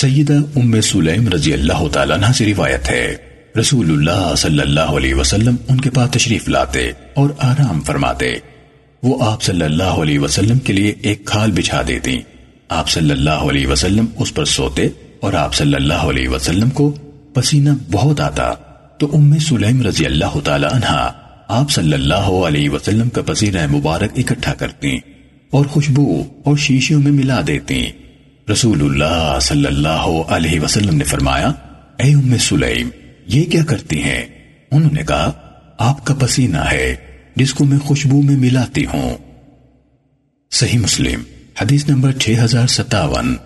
سیدہ ام سلیم رضی اللہ تعالیٰ عنہ سے روایت ہے۔ رسول اللہ صلی اللہ علیہ وسلم ان کے پاس تشریف لاتے اور آرام فرماتے۔ وہ آپ صلی اللہ علیہ وسلم کے لیے ایک کھال بچھا دیتی۔ آپ صلی اللہ علیہ وسلم اس پر سوتے اور آپ صلی اللہ علیہ وسلم کو پسینہ بہت آتا۔ تو ام سلیم رضی اللہ تعالی عنہ آپ صلی اللہ علیہ وسلم کا پسینہ مبارک اکٹھا کرتی اور خوشبو اور شیشیوں میں ملا دیتی۔ رسول اللہ صلی اللہ علیہ وسلم نے فرمایا، اے ام سلیم، یہ کیا کرتی ہیں? انہوں نے کہا، آپ کا پسینہ ہے جس کو میں خوشبو میں ملاتی ہوں. صحیح مسلم، حدیث نمبر 6057